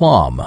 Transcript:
plum